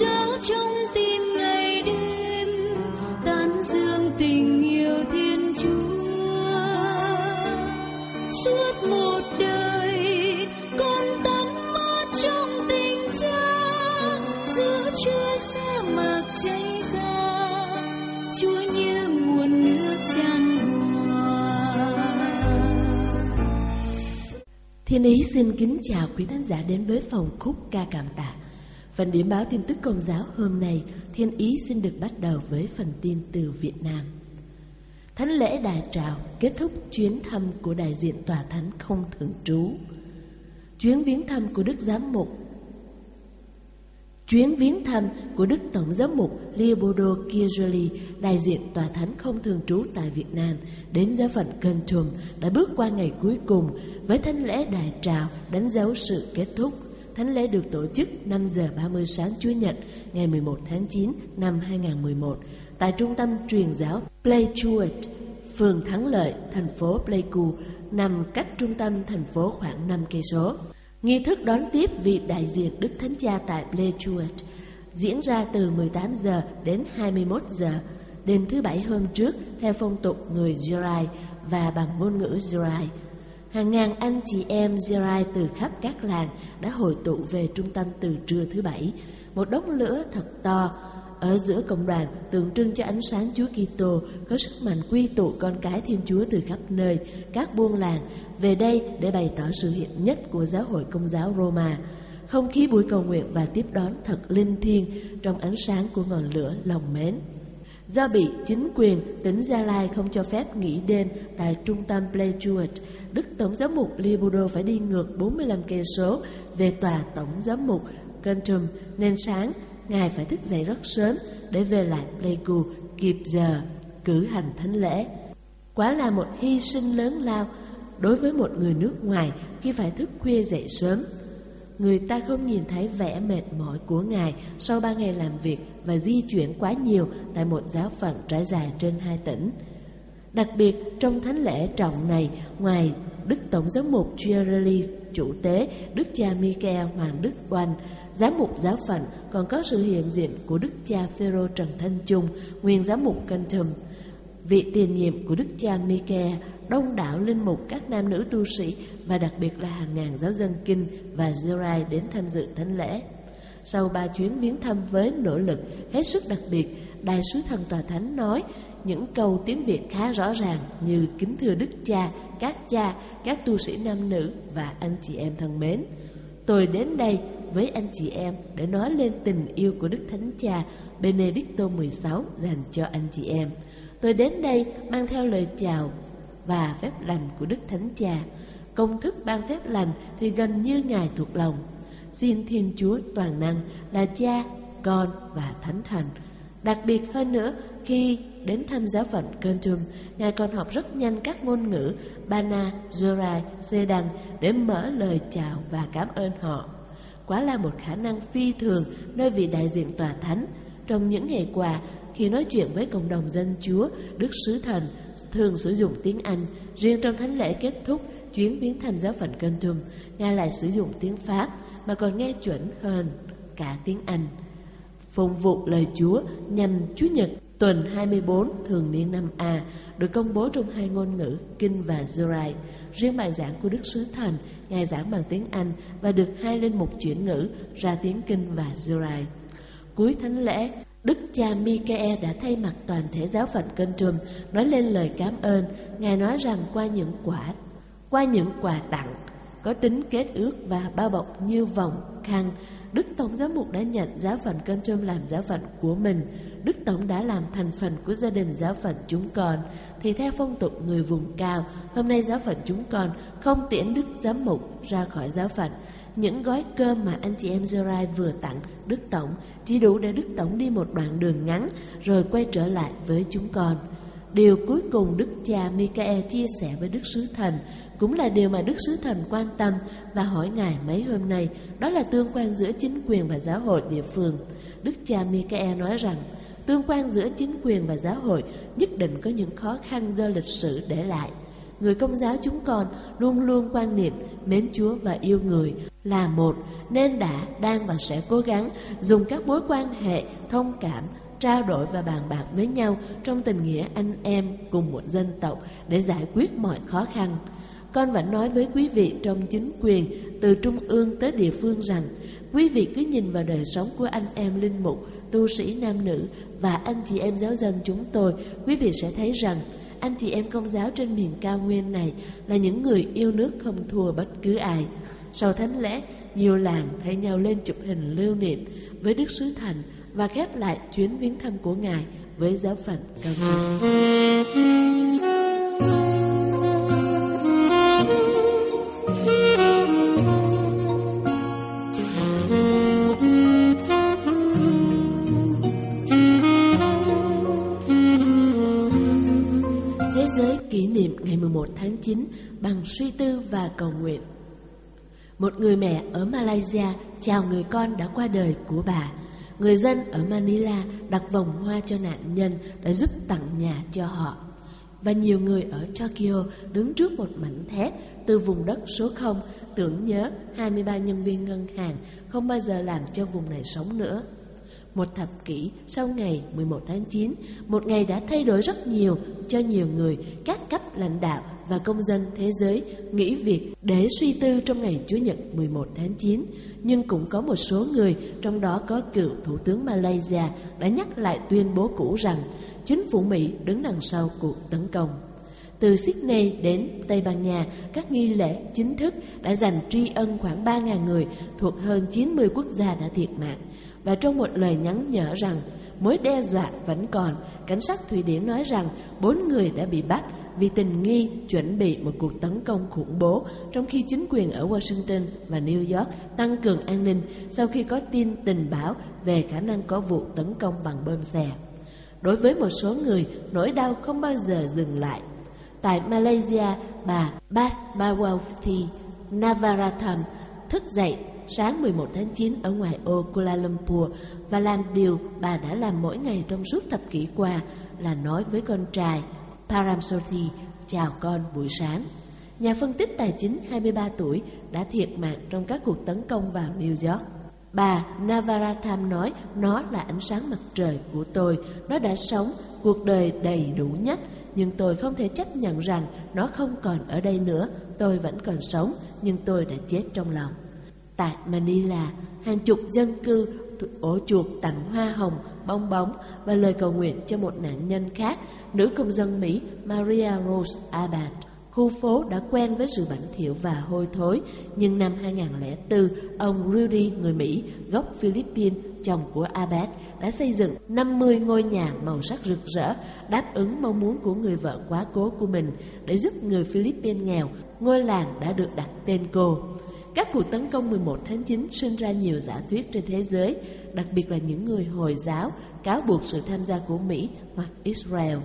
trong tim ngày đêm tán dương tình yêu thiên chúa suốt một đời con tắm mát trong tình cha, giữa sa mạc cháy ra, chúa như nguồn nước tràn Thiên Ý xin kính chào quý khán giả đến với phòng khúc ca cảm tạ. Phần điểm báo tin tức công giáo hôm nay, Thiên Ý xin được bắt đầu với phần tin từ Việt Nam. Thánh lễ đại trào kết thúc chuyến thăm của đại diện tòa thánh không thường trú. Chuyến viếng thăm của Đức Giám mục Chuyến viếng thăm của Đức Tổng giám mục Leopoldo Kirjali, đại diện tòa thánh không thường trú tại Việt Nam, đến giáo phận Cần Trùm đã bước qua ngày cuối cùng với thánh lễ đại trào đánh dấu sự kết thúc. Thánh lễ được tổ chức 5 giờ 30 sáng Chúa Nhật ngày 11 tháng 9 năm 2011 tại trung tâm truyền giáo Pleichuet, phường Thắng Lợi, thành phố Pleiku, nằm cách trung tâm thành phố khoảng 5 cây số. Nghi thức đón tiếp vị đại diện Đức Thánh Cha tại Pleichuet diễn ra từ 18 giờ đến 21 giờ đêm thứ bảy hôm trước theo phong tục người Gerai và bằng ngôn ngữ Gerai. Hàng ngàn anh chị em Gerai từ khắp các làng đã hội tụ về trung tâm từ trưa thứ bảy. Một đống lửa thật to ở giữa cộng đoàn tượng trưng cho ánh sáng Chúa Kitô có sức mạnh quy tụ con cái Thiên Chúa từ khắp nơi, các buôn làng về đây để bày tỏ sự hiện nhất của giáo hội Công giáo Roma. Không khí buổi cầu nguyện và tiếp đón thật linh thiêng trong ánh sáng của ngọn lửa lòng mến. Do bị chính quyền tỉnh Gia Lai không cho phép nghỉ đêm tại trung tâm Pleichuet, Đức Tổng giám mục Libudo phải đi ngược 45 cây số về tòa Tổng giám mục Kentum nên sáng Ngài phải thức dậy rất sớm để về lại Pleiku kịp giờ cử hành thánh lễ. quá là một hy sinh lớn lao đối với một người nước ngoài khi phải thức khuya dậy sớm. Người ta không nhìn thấy vẻ mệt mỏi của Ngài sau ba ngày làm việc và di chuyển quá nhiều tại một giáo phận trải dài trên hai tỉnh. Đặc biệt trong thánh lễ trọng này, ngoài Đức Tổng giám mục Chiarelli, chủ tế, Đức cha Michael Hoàng Đức Oanh, giám mục giáo phận còn có sự hiện diện của Đức cha Phêrô Trần Thanh Trung, nguyên giám mục Kentum. Vị tiền nhiệm của Đức cha Michael, đông đảo linh mục các nam nữ tu sĩ và đặc biệt là hàng ngàn giáo dân kinh và Zerai đến tham dự thánh lễ. Sau ba chuyến viếng thăm với nỗ lực hết sức đặc biệt, Đại sứ thần tòa thánh nói những câu tiếng Việt khá rõ ràng như kính thưa Đức cha, các cha, các tu sĩ nam nữ và anh chị em thân mến. Tôi đến đây với anh chị em để nói lên tình yêu của Đức Thánh Cha Benedicto XVI dành cho anh chị em. Tôi đến đây mang theo lời chào và phép lành của Đức Thánh Cha. Công thức ban phép lành thì gần như Ngài thuộc lòng. Xin Thiên Chúa toàn năng là Cha, Con và Thánh Thần. Đặc biệt hơn nữa, khi đến thăm giáo phận Kentum, Ngài còn học rất nhanh các ngôn ngữ Bana, Zorai, Sedan để mở lời chào và cảm ơn họ. Quá là một khả năng phi thường nơi vị đại diện tòa thánh. Trong những ngày qua, khi nói chuyện với cộng đồng dân Chúa, Đức Sứ Thần thường sử dụng tiếng Anh. Riêng trong thánh lễ kết thúc chuyến viếng thăm giáo phận Kentum, Ngài lại sử dụng tiếng Pháp mà còn nghe chuẩn hơn cả tiếng Anh. Phụng vụ lời Chúa nhằm Chúa Nhật tuần 24 thường niên năm A được công bố trong hai ngôn ngữ Kinh và Zorai. Riêng bài giảng của Đức Sứ Thần, Ngài giảng bằng tiếng Anh và được hai linh mục chuyển ngữ ra tiếng Kinh và Zorai. Cuối thánh lễ, cha Mikae đã thay mặt toàn thể giáo phận Kentum nói lên lời cảm ơn. Ngài nói rằng qua những quả, qua những quà tặng, có tính kết ước và bao bọc như vòng khăn. Đức Tổng giám mục đã nhận giáo phận Canton làm giáo phận của mình. Đức Tổng đã làm thành phần của gia đình giáo phận chúng con. Thì theo phong tục người vùng cao, hôm nay giáo phận chúng con không tiễn Đức giám mục ra khỏi giáo phận. Những gói cơm mà anh chị em Zerai vừa tặng Đức Tổng chỉ đủ để Đức Tổng đi một đoạn đường ngắn rồi quay trở lại với chúng con. Điều cuối cùng Đức cha Michael chia sẻ với Đức Sứ Thần cũng là điều mà Đức Sứ Thần quan tâm và hỏi Ngài mấy hôm nay, đó là tương quan giữa chính quyền và giáo hội địa phương. Đức cha Michael nói rằng, tương quan giữa chính quyền và giáo hội nhất định có những khó khăn do lịch sử để lại. Người công giáo chúng con luôn luôn quan niệm mến Chúa và yêu người là một, nên đã, đang và sẽ cố gắng dùng các mối quan hệ thông cảm, trao đổi và bàn bạc với nhau trong tình nghĩa anh em cùng một dân tộc để giải quyết mọi khó khăn. Con vẫn nói với quý vị trong chính quyền từ trung ương tới địa phương rằng quý vị cứ nhìn vào đời sống của anh em linh mục, tu sĩ nam nữ và anh chị em giáo dân chúng tôi, quý vị sẽ thấy rằng anh chị em công giáo trên miền cao nguyên này là những người yêu nước không thua bất cứ ai. Sau thánh lễ, nhiều làng thay nhau lên chụp hình lưu niệm với Đức Sứ Thành và khép lại chuyến viếng thăm của Ngài với giáo phận cao trường. Thế giới kỷ niệm ngày 11 tháng 9 bằng suy tư và cầu nguyện. Một người mẹ ở Malaysia chào người con đã qua đời của bà. Người dân ở Manila đặt vòng hoa cho nạn nhân đã giúp tặng nhà cho họ. Và nhiều người ở Tokyo đứng trước một mảnh thép từ vùng đất số 0 tưởng nhớ 23 nhân viên ngân hàng không bao giờ làm cho vùng này sống nữa. Một thập kỷ sau ngày 11 tháng 9, một ngày đã thay đổi rất nhiều cho nhiều người, các cấp lãnh đạo và công dân thế giới nghĩ việc để suy tư trong ngày Chủ nhật 11 tháng 9. Nhưng cũng có một số người, trong đó có cựu Thủ tướng Malaysia, đã nhắc lại tuyên bố cũ rằng chính phủ Mỹ đứng đằng sau cuộc tấn công. Từ Sydney đến Tây Ban Nha, các nghi lễ chính thức đã dành tri ân khoảng 3.000 người thuộc hơn 90 quốc gia đã thiệt mạng. Và trong một lời nhắn nhở rằng mối đe dọa vẫn còn, cảnh sát Thụy Điển nói rằng bốn người đã bị bắt vì tình nghi chuẩn bị một cuộc tấn công khủng bố, trong khi chính quyền ở Washington và New York tăng cường an ninh sau khi có tin tình báo về khả năng có vụ tấn công bằng bơm xe. Đối với một số người, nỗi đau không bao giờ dừng lại. Tại Malaysia, bà Bath Navaratham thức dậy sáng 11 tháng 9 ở ngoài ô Kuala Lumpur và làm điều bà đã làm mỗi ngày trong suốt thập kỷ qua là nói với con trai Paramsoti chào con buổi sáng. Nhà phân tích tài chính 23 tuổi đã thiệt mạng trong các cuộc tấn công vào New York. Bà Navaratham nói nó là ánh sáng mặt trời của tôi, nó đã sống cuộc đời đầy đủ nhất, nhưng tôi không thể chấp nhận rằng nó không còn ở đây nữa, tôi vẫn còn sống, nhưng tôi đã chết trong lòng. Tại Manila, hàng chục dân cư ổ chuột tặng hoa hồng, bong bóng và lời cầu nguyện cho một nạn nhân khác, nữ công dân Mỹ Maria Rose Abad. Khu phố đã quen với sự bẩn thỉu và hôi thối, nhưng năm 2004, ông Rudy, người Mỹ, gốc Philippines, chồng của Abad, đã xây dựng 50 ngôi nhà màu sắc rực rỡ, đáp ứng mong muốn của người vợ quá cố của mình để giúp người Philippines nghèo. Ngôi làng đã được đặt tên cô. Các cuộc tấn công 11 tháng 9 sinh ra nhiều giả thuyết trên thế giới, đặc biệt là những người Hồi giáo cáo buộc sự tham gia của Mỹ hoặc Israel.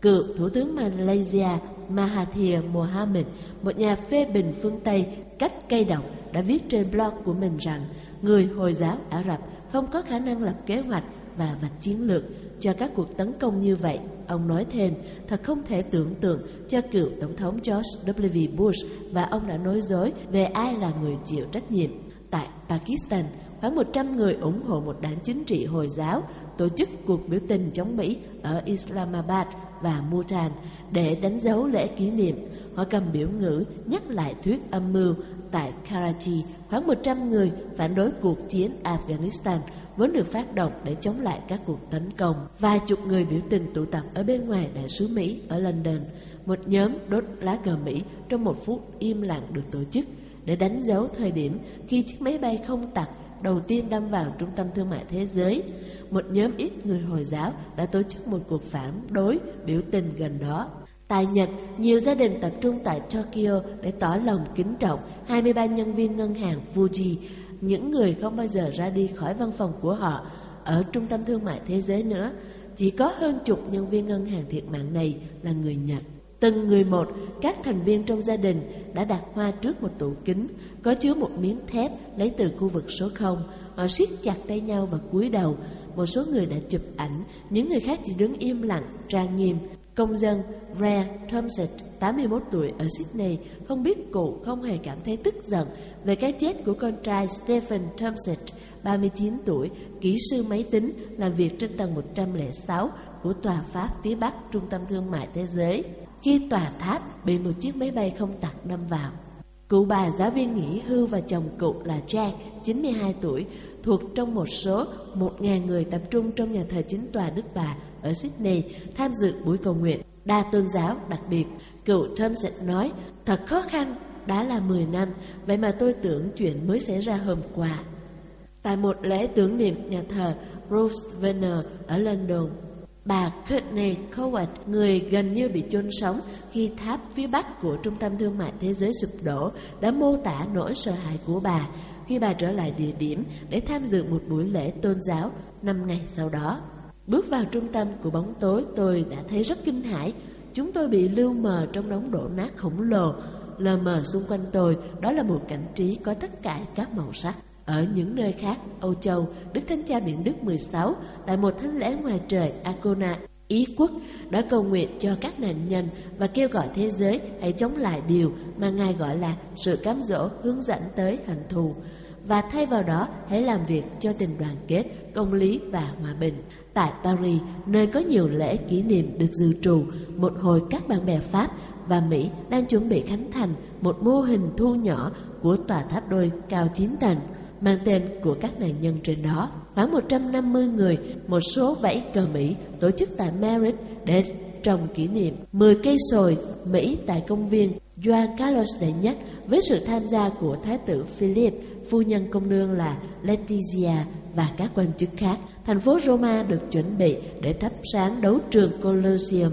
Cựu Thủ tướng Malaysia Mahathir Mohamad, một nhà phê bình phương Tây cách cây độc, đã viết trên blog của mình rằng người Hồi giáo Ả Rập không có khả năng lập kế hoạch và vạch chiến lược cho các cuộc tấn công như vậy. Ông nói thêm, thật không thể tưởng tượng cho cựu Tổng thống George W. Bush và ông đã nói dối về ai là người chịu trách nhiệm. Tại Pakistan, khoảng 100 người ủng hộ một đảng chính trị Hồi giáo tổ chức cuộc biểu tình chống Mỹ ở Islamabad và Multan để đánh dấu lễ kỷ niệm. Họ cầm biểu ngữ nhắc lại thuyết âm mưu tại Karachi, khoảng 100 người phản đối cuộc chiến Afghanistan vốn được phát động để chống lại các cuộc tấn công. Vài chục người biểu tình tụ tập ở bên ngoài đại sứ Mỹ ở London. Một nhóm đốt lá cờ Mỹ trong một phút im lặng được tổ chức. để đánh dấu thời điểm khi chiếc máy bay không tặc đầu tiên đâm vào trung tâm thương mại thế giới. Một nhóm ít người Hồi giáo đã tổ chức một cuộc phản đối biểu tình gần đó. Tại Nhật, nhiều gia đình tập trung tại Tokyo để tỏ lòng kính trọng 23 nhân viên ngân hàng Fuji, những người không bao giờ ra đi khỏi văn phòng của họ ở trung tâm thương mại thế giới nữa. Chỉ có hơn chục nhân viên ngân hàng thiệt mạng này là người Nhật. Từng người một, các thành viên trong gia đình đã đặt hoa trước một tủ kính có chứa một miếng thép lấy từ khu vực số 0. Họ siết chặt tay nhau và cúi đầu. Một số người đã chụp ảnh, những người khác chỉ đứng im lặng, trang nghiêm. Công dân Rare Thompson, 81 tuổi ở Sydney, không biết cụ không hề cảm thấy tức giận về cái chết của con trai Stephen Thompson, 39 tuổi, kỹ sư máy tính, làm việc trên tầng 106 của tòa Pháp phía Bắc Trung tâm Thương mại Thế giới khi tòa tháp bị một chiếc máy bay không tặc đâm vào. Cụ bà giáo viên nghỉ hưu và chồng cụ là Jack, 92 tuổi, thuộc trong một số 1.000 người tập trung trong nhà thờ chính tòa Đức Bà ở Sydney tham dự buổi cầu nguyện đa tôn giáo đặc biệt. Cựu Thompson nói, thật khó khăn, đã là 10 năm, vậy mà tôi tưởng chuyện mới xảy ra hôm qua. Tại một lễ tưởng niệm nhà thờ Grosvenor ở London, Bà Courtney Coward, người gần như bị chôn sống khi tháp phía bắc của Trung tâm Thương mại Thế giới sụp đổ, đã mô tả nỗi sợ hãi của bà khi bà trở lại địa điểm để tham dự một buổi lễ tôn giáo năm ngày sau đó. Bước vào trung tâm của bóng tối, tôi đã thấy rất kinh hãi. Chúng tôi bị lưu mờ trong đống đổ nát khổng lồ. Lờ mờ xung quanh tôi, đó là một cảnh trí có tất cả các màu sắc. Ở những nơi khác, Âu Châu, Đức Thánh Cha Biển Đức 16 tại một thánh lễ ngoài trời Akona, Ý quốc đã cầu nguyện cho các nạn nhân và kêu gọi thế giới hãy chống lại điều mà Ngài gọi là sự cám dỗ hướng dẫn tới hận thù và thay vào đó hãy làm việc cho tình đoàn kết, công lý và hòa bình. Tại Paris, nơi có nhiều lễ kỷ niệm được dự trù, một hồi các bạn bè Pháp và Mỹ đang chuẩn bị khánh thành một mô hình thu nhỏ của tòa tháp đôi cao 9 tầng mang tên của các nạn nhân trên đó. Khoảng 150 người, một số bảy cờ Mỹ tổ chức tại Merritt để trồng kỷ niệm 10 cây sồi Mỹ tại công viên Juan Carlos đệ nhất với sự tham gia của Thái tử Philip, phu nhân công nương là Letizia và các quan chức khác. Thành phố Roma được chuẩn bị để thắp sáng đấu trường Colosseum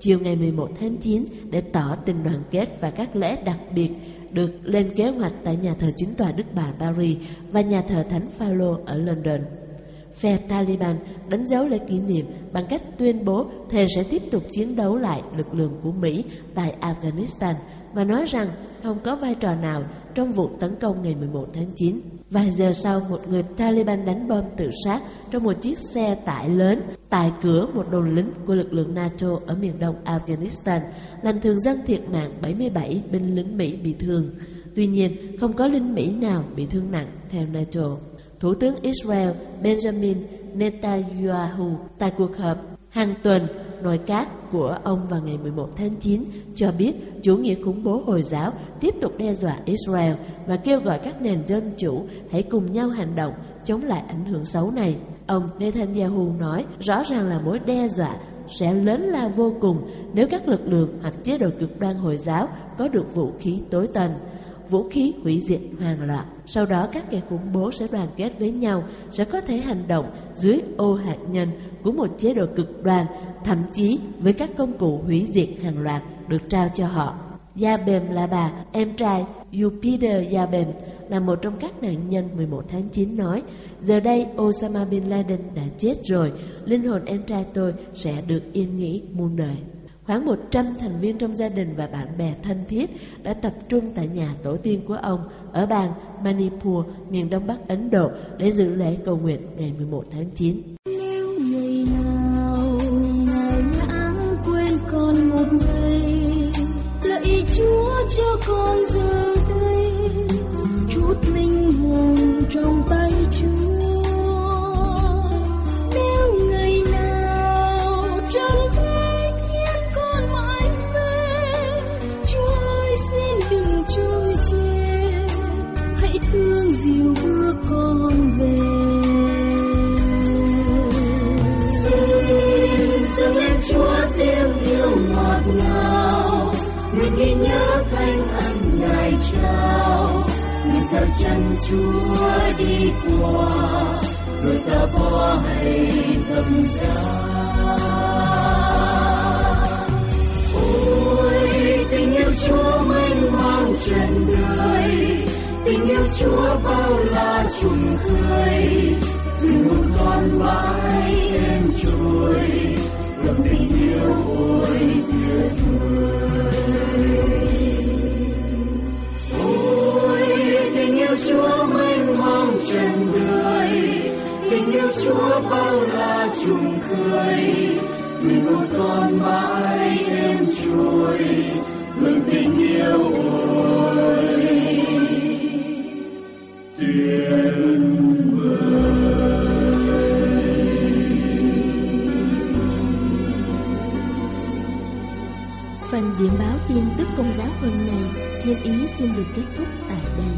chiều ngày 11 tháng 9 để tỏ tình đoàn kết và các lễ đặc biệt được lên kế hoạch tại nhà thờ chính tòa Đức Bà Paris và nhà thờ Thánh Phaolô ở London. Phe Taliban đánh dấu lễ kỷ niệm bằng cách tuyên bố thề sẽ tiếp tục chiến đấu lại lực lượng của Mỹ tại Afghanistan và nói rằng không có vai trò nào trong vụ tấn công ngày 11 tháng 9. Vài giờ sau, một người Taliban đánh bom tự sát trong một chiếc xe tải lớn tại cửa một đồn lính của lực lượng NATO ở miền đông Afghanistan, làm thường dân thiệt mạng 77 binh lính Mỹ bị thương. Tuy nhiên, không có lính Mỹ nào bị thương nặng theo NATO. Thủ tướng Israel Benjamin Netanyahu tại cuộc họp hàng tuần, nội các của ông vào ngày 11 tháng 9 cho biết chủ nghĩa khủng bố Hồi giáo tiếp tục đe dọa Israel và kêu gọi các nền dân chủ hãy cùng nhau hành động chống lại ảnh hưởng xấu này. Ông Netanyahu nói rõ ràng là mối đe dọa sẽ lớn lao vô cùng nếu các lực lượng hoặc chế độ cực đoan Hồi giáo có được vũ khí tối tân, vũ khí hủy diệt hoàn loạn. Sau đó các kẻ khủng bố sẽ đoàn kết với nhau, sẽ có thể hành động dưới ô hạt nhân của một chế độ cực đoan, thậm chí với các công cụ hủy diệt hàng loạt được trao cho họ. Gia Bềm là bà, em trai Jupiter Yabem là một trong các nạn nhân 11 tháng 9 nói Giờ đây Osama Bin Laden đã chết rồi, linh hồn em trai tôi sẽ được yên nghỉ muôn đời. Khoảng 100 thành viên trong gia đình và bạn bè thân thiết đã tập trung tại nhà tổ tiên của ông ở bang Manipur, miền đông bắc Ấn Độ để dự lễ cầu nguyện ngày 11 tháng 9. Nếu ngày nào ngài lãng quên con một giây, lạy Chúa cho con giờ chân chúa đi qua, người ta bỏ hay thầm giá. Ôi, tình yêu chúa mênh mang trần đời tình yêu chúa bao la trùng khơi. Đừng một con mãi em trôi ngập tình yêu ôi tuyệt vời. Chúa mênh mông trên đời tình yêu chúa bao la trùng khơi đừng ngô con mãi em trôi. Ngập tình yêu ôi. Phần điểm báo tin tức công giáo hôm nay Thiên ý xin được kết thúc tại đây.